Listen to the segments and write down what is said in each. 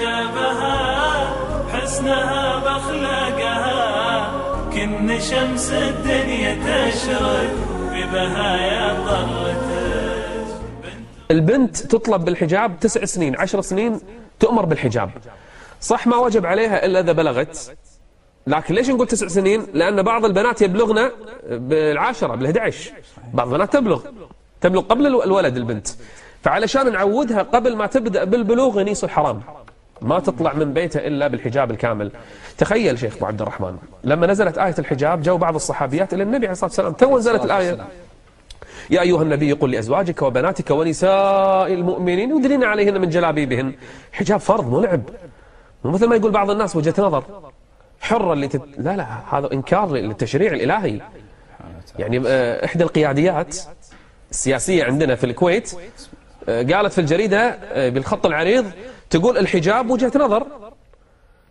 حجابها حسنها بأخلاقها. كن شمس الدنيا تشرق ببهايا طلتك البنت تطلب بالحجاب تسع سنين عشر سنين تؤمر بالحجاب. صح ما وجب عليها إلا إذا بلغت. لكن ليش نقول تسع سنين؟ لأن بعض البنات يبلغن بالعاشرة بال11 بعض البنات تبلغ. تبلغ قبل الولد البنت. فعلشان نعودها قبل ما تبدأ بالبلوغ ينيس الحرام ما تطلع من بيته إلا بالحجاب الكامل. تخيل شيخ أبو عبد الرحمن لما نزلت آية الحجاب جو بعض الصحابيات إلى النبي عليه الصلاة والسلام. تو نزلت الآية. يا أيها النبي قل لأزواجك وبناتك ونساء المؤمنين يدنين عليهن من جلابيبهن. حجاب فرض مو لعب مو مثل ما يقول بعض الناس وجهة نظر. حرة اللي تت... لا لا هذا إنكار للتشريع الإلهي. يعني آه، إحدى القياديات السياسية عندنا في الكويت آه، قالت في الجريدة آه، بالخط العريض تقول الحجاب وجهة نظر.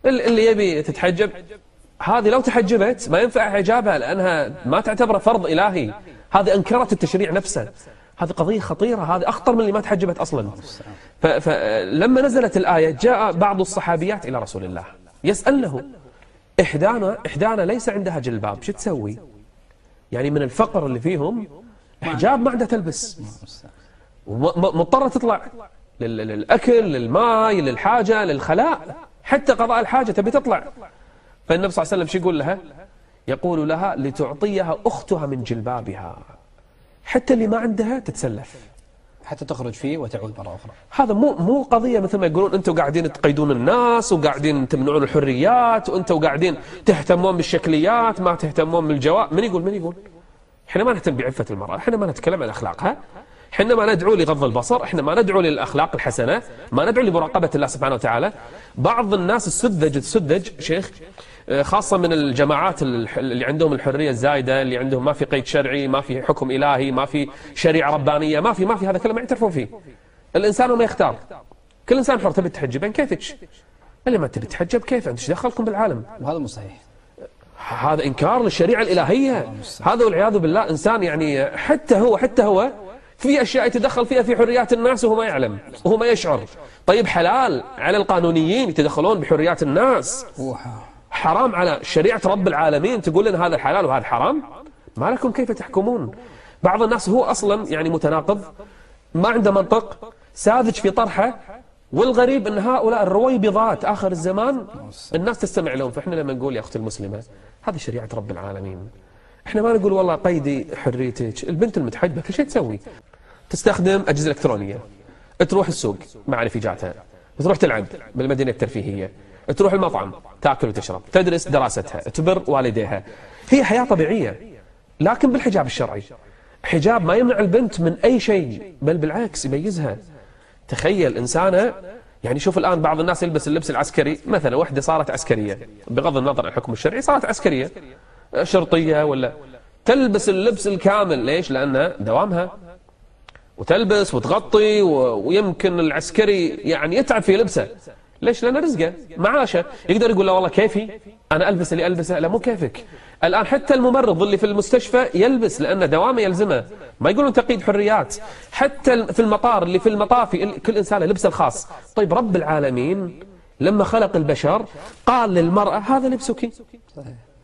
اللي يبي تتحجب. هذه لو تحجبت ما ينفع حجابها لأنها ما تعتبره فرض إلهي. هذه أنكرت التشريع نفسه. هذه قضية خطيرة. هذه أخطر من اللي ما تحجبت أصلا. فلما نزلت الآية جاء بعض الصحابيات إلى رسول الله يسألنه إحدانا, إحدانا ليس عندها جلباب شو تسوي؟ يعني من الفقر اللي فيهم حجاب ما عندها تلبس. مضطرة تطلع. للأكل للماء للحاجة للخلاء حتى قضاء الحاجة تبي تطلع. فالنبي صلى الله عليه وسلم شو يقول لها؟ يقول لها لتعطيها أختها من جلبابها. حتى اللي ما عندها تتسلف. حتى تخرج فيه وتعود مرة أخرى. هذا مو مو قضية مثل ما يقولون أنتم قاعدين تقيدون الناس وقاعدين تمنعون الحريات وأنتم قاعدين تهتمون بالشكليات ما تهتمون بالجواب. من يقول؟ من يقول؟ إحنا ما نهتم بعفة المرأة إحنا ما نتكلم عن أخلاقها. إحنا ما ندعو لغض البصر إحنا ما ندعو للأخلاق الحسنة ما ندعو لمراقبة الله سبحانه وتعالى. بعض الناس السذج السذج شيخ آه، خاصة من الجماعات اللي عندهم الحرية الزايدة اللي عندهم ما في قيد شرعي ما في حكم إلهي ما في شريعة ربانية ما في ما في هذا كله ما يعترفون فيه. الإنسان ما يختار. كل إنسان حر تبي تحجبين كيفك؟ اللي ما تبي تحجب كيف أنت إيش دخلكم بالعالم؟ وهذا مو صحيح. هذا إنكار للشريعة الإلهية. هذا والعياذ بالله إنسان يعني حتى هو حتى هو في أشياء يتدخل فيها في حريات الناس وهو ما يعلم وهو ما يشعر. طيب حلال على القانونيين يتدخلون بحريات الناس. حرام على شريعة رب العالمين تقول لنا هذا حلال وهذا حرام؟ ما لكم كيف تحكمون؟ بعض الناس هو أصلا يعني متناقض ما عنده منطق ساذج في طرحه والغريب أن هؤلاء الرويبضات آخر الزمان الناس تستمع لهم. فإحنا لما نقول يا أختي المسلمة هذه شريعة رب العالمين. إحنا ما نقول والله قيدي حريتك البنت المتحجبة كل شيء تسوي. تستخدم أجهزة إلكترونية. تروح السوق مع رفيجاتها تروح تلعب بالمدينة الترفيهية. تروح المطعم تأكل وتشرب. تدرس دراستها. تبر والديها. هي حياة طبيعية. لكن بالحجاب الشرعي. حجاب ما يمنع البنت من أي شيء بل بالعكس يميزها. تخيل إنسانة يعني شوف الآن بعض الناس يلبس اللبس العسكري. مثلا وحدة صارت عسكرية. بغض النظر عن الحكم الشرعي صارت عسكرية. شرطية ولا؟ تلبس اللبس الكامل. ليش؟ لأن دوامها. وتلبس وتغطي ويمكن العسكري يعني يتعب في لبسه. ليش؟ لأنه رزقه معاشه. يقدر يقول له والله كيفي؟ أنا ألبس اللي ألبسه. لا مو كيفك. الآن حتى الممرض اللي في المستشفى يلبس لأن دوامه يلزمه. ما يقولون تقييد حريات. حتى في المطار اللي في المطافي كل إنسان لبسه الخاص. طيب رب العالمين لما خلق البشر قال للمرأة هذا لبسك.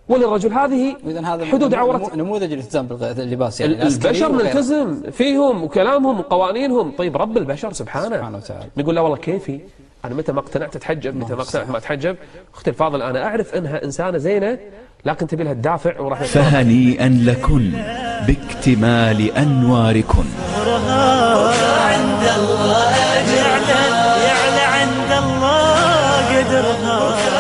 وللرجل هذه إذن هذا حدود عورته. نموذج الالتزام باللباس يعني البشر ملتزم فيهم وكلامهم وقوانينهم. طيب رب البشر سبحانه. سبحانه وتعالى. نقول لا والله كيفي؟ أنا متى ما اقتنعت أتحجب؟ متى ما نعم، اقتنعت ما أتحجب؟ أختي الفاضل أنا أعرف أنها إنسانة زينة لكن تبي لها الدافع وراح فهنيئا لكن باكتمال أنواركن. عند الله اجعلها يعلى عند الله قدرها.